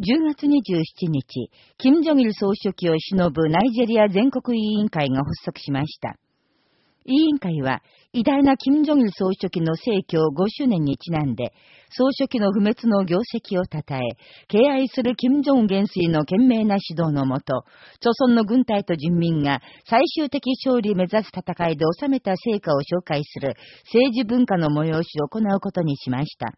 10月27日、金正日総書記を忍ぶナイジェリア全国委員会が発足しました。委員会は、偉大な金正日総書記の逝去5周年にちなんで、総書記の不滅の業績を称え、敬愛する金正恩元帥の懸命な指導のもと、朝鮮の軍隊と人民が最終的勝利目指す戦いで収めた成果を紹介する政治文化の催しを行うことにしました。